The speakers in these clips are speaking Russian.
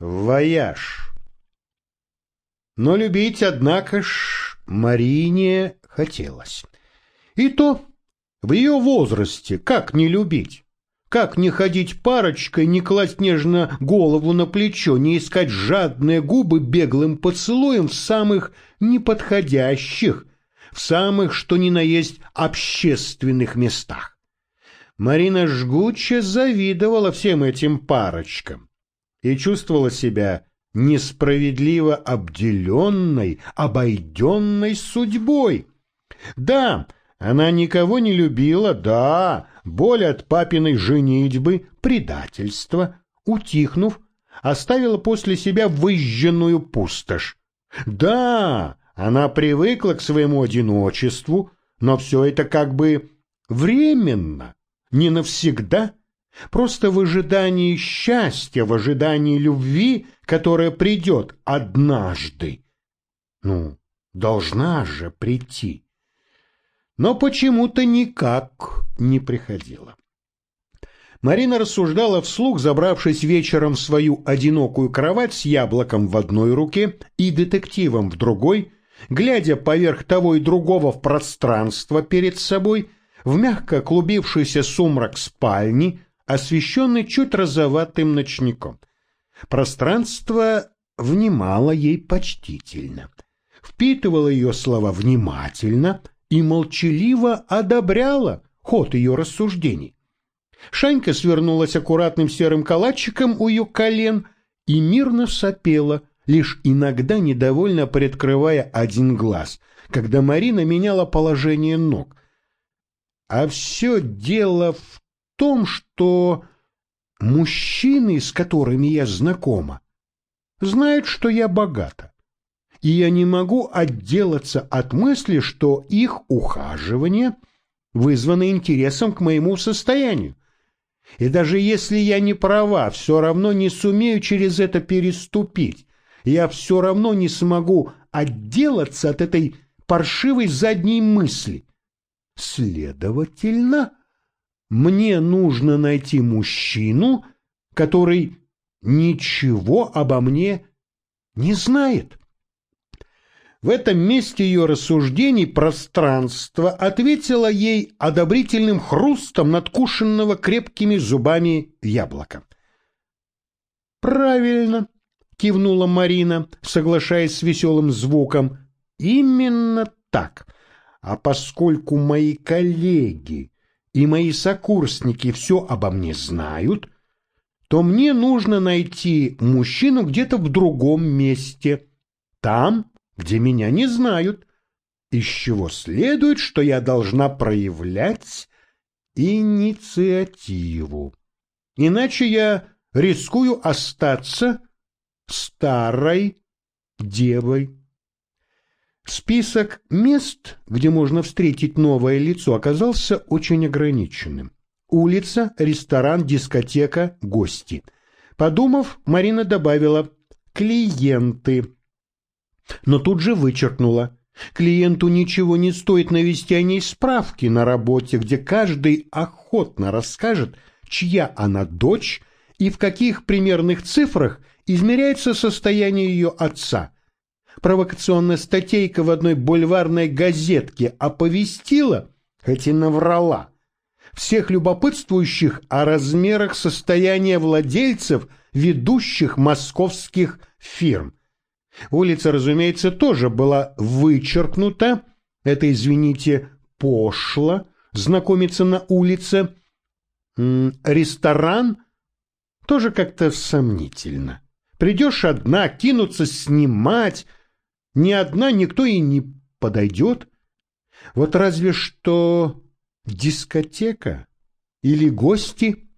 вояж. Но любить, однако ж, Марине хотелось. И то в ее возрасте как не любить? Как не ходить парочкой, не класть нежно голову на плечо, не искать жадные губы беглым поцелуем в самых неподходящих, в самых, что ни на есть, общественных местах? Марина жгуче завидовала всем этим парочкам и чувствовала себя несправедливо обделенной, обойденной судьбой. Да, она никого не любила, да, боль от папиной женитьбы, предательства, утихнув, оставила после себя выжженную пустошь. Да, она привыкла к своему одиночеству, но все это как бы временно, не навсегда, просто в ожидании счастья, в ожидании любви, которая придет однажды. Ну, должна же прийти но почему-то никак не приходила. Марина рассуждала вслух, забравшись вечером в свою одинокую кровать с яблоком в одной руке и детективом в другой, глядя поверх того и другого в пространство перед собой, в мягко клубившийся сумрак спальни, освещенный чуть розоватым ночником. Пространство внимало ей почтительно, впитывало ее слова внимательно — и молчаливо одобряла ход ее рассуждений. Шанька свернулась аккуратным серым калачиком у ее колен и мирно сопела, лишь иногда недовольно приоткрывая один глаз, когда Марина меняла положение ног. А все дело в том, что мужчины, с которыми я знакома, знают, что я богата и я не могу отделаться от мысли, что их ухаживание вызвано интересом к моему состоянию. И даже если я не права, все равно не сумею через это переступить. Я все равно не смогу отделаться от этой паршивой задней мысли. Следовательно, мне нужно найти мужчину, который ничего обо мне не знает. В этом месте ее рассуждений пространство ответило ей одобрительным хрустом надкушенного крепкими зубами яблока. «Правильно», — кивнула Марина, соглашаясь с веселым звуком. «Именно так. А поскольку мои коллеги и мои сокурсники все обо мне знают, то мне нужно найти мужчину где-то в другом месте. Там, где меня не знают, из чего следует, что я должна проявлять инициативу. Иначе я рискую остаться старой девой. Список мест, где можно встретить новое лицо, оказался очень ограниченным. Улица, ресторан, дискотека, гости. Подумав, Марина добавила «клиенты» но тут же вычеркнула. Клиенту ничего не стоит навести о ней справки на работе, где каждый охотно расскажет, чья она дочь и в каких примерных цифрах измеряется состояние ее отца. Провокационная статейка в одной бульварной газетке оповестила, хоть и наврала, всех любопытствующих о размерах состояния владельцев ведущих московских фирм. Улица, разумеется, тоже была вычеркнута. Это, извините, пошло знакомиться на улице. Ресторан тоже как-то сомнительно. Придешь одна, кинуться снимать. Ни одна никто и не подойдет. Вот разве что дискотека или гости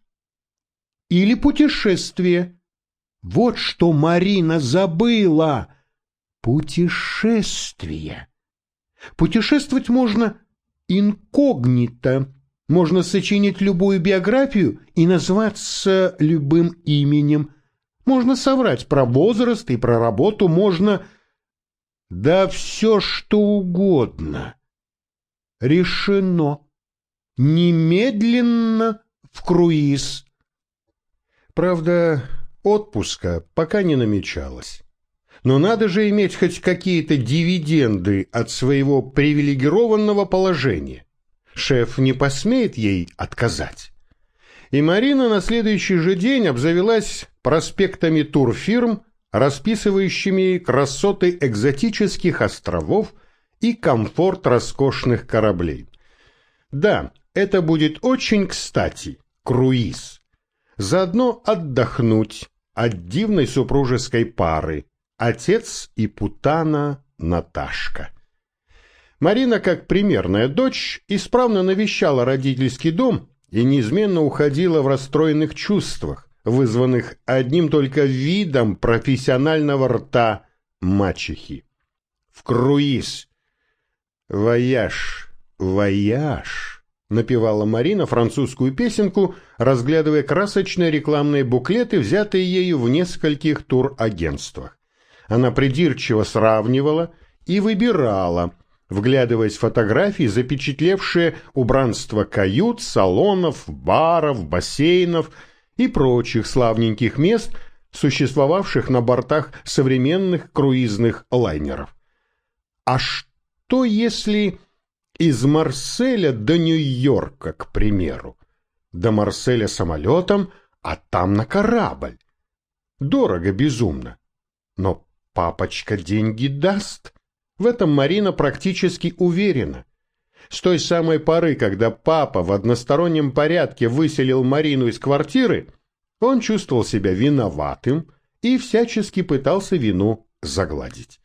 или путешествие. Вот что Марина забыла. Путешествие. Путешествовать можно инкогнито. Можно сочинить любую биографию и назваться любым именем. Можно соврать про возраст и про работу, можно... Да все что угодно. Решено. Немедленно в круиз. Правда, отпуска пока не намечалось. Но надо же иметь хоть какие-то дивиденды от своего привилегированного положения. Шеф не посмеет ей отказать. И Марина на следующий же день обзавелась проспектами турфирм, расписывающими красоты экзотических островов и комфорт роскошных кораблей. Да, это будет очень кстати, круиз. Заодно отдохнуть от дивной супружеской пары, отец и путана Наташка. Марина, как примерная дочь, исправно навещала родительский дом и неизменно уходила в расстроенных чувствах, вызванных одним только видом профессионального рта мачехи. В круиз. Voyage, voyage, напевала Марина французскую песенку, разглядывая красочные рекламные буклеты, взятые ею в нескольких турагентствах. Она придирчиво сравнивала и выбирала – вглядываясь в фотографии, запечатлевшие убранство кают, салонов, баров, бассейнов и прочих славненьких мест, существовавших на бортах современных круизных лайнеров. А что если из Марселя до Нью-Йорка, к примеру? До Марселя самолетом, а там на корабль. Дорого безумно. Но папочка деньги даст. В этом Марина практически уверена. С той самой поры, когда папа в одностороннем порядке выселил Марину из квартиры, он чувствовал себя виноватым и всячески пытался вину загладить.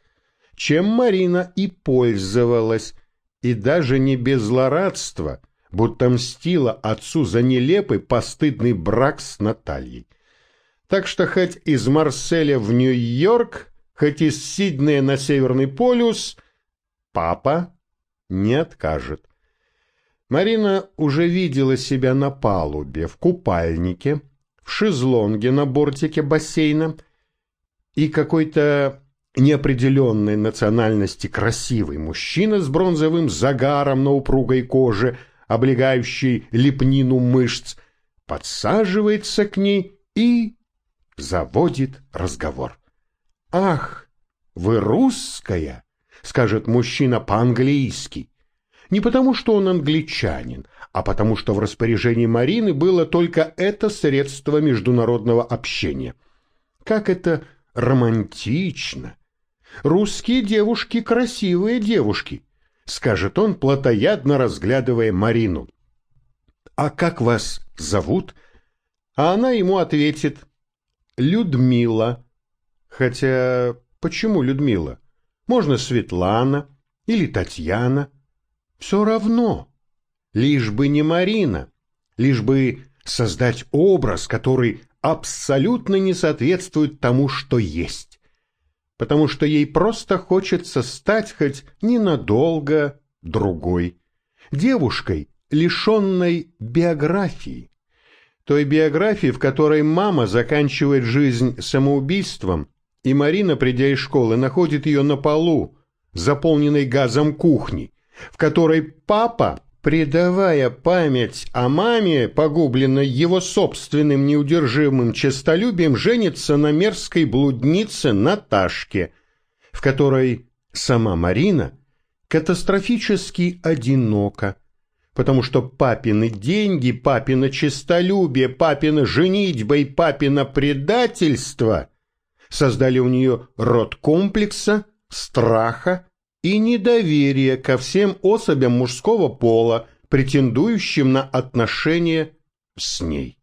Чем Марина и пользовалась, и даже не без злорадства, будто мстила отцу за нелепый постыдный брак с Натальей. Так что хоть из Марселя в Нью-Йорк хоть из Сиднея на Северный полюс, папа не откажет. Марина уже видела себя на палубе, в купальнике, в шезлонге на бортике бассейна, и какой-то неопределенной национальности красивый мужчина с бронзовым загаром на упругой коже, облегающий лепнину мышц, подсаживается к ней и заводит разговор. «Ах, вы русская!» — скажет мужчина по-английски. Не потому, что он англичанин, а потому, что в распоряжении Марины было только это средство международного общения. Как это романтично! Русские девушки — красивые девушки, — скажет он, плотоядно разглядывая Марину. «А как вас зовут?» А она ему ответит «Людмила». Хотя, почему Людмила? Можно Светлана или Татьяна. Все равно. Лишь бы не Марина. Лишь бы создать образ, который абсолютно не соответствует тому, что есть. Потому что ей просто хочется стать хоть ненадолго другой. Девушкой, лишенной биографии. Той биографии, в которой мама заканчивает жизнь самоубийством, и Марина, придя из школы, находит ее на полу, заполненной газом кухни, в которой папа, предавая память о маме, погубленной его собственным неудержимым честолюбием, женится на мерзкой блуднице Наташке, в которой сама Марина катастрофически одинока, потому что папины деньги, папина честолюбие, папина женитьба и папина предательство создали у нее род комплекса, страха и недоверия ко всем особям мужского пола, претендующим на отношения с ней.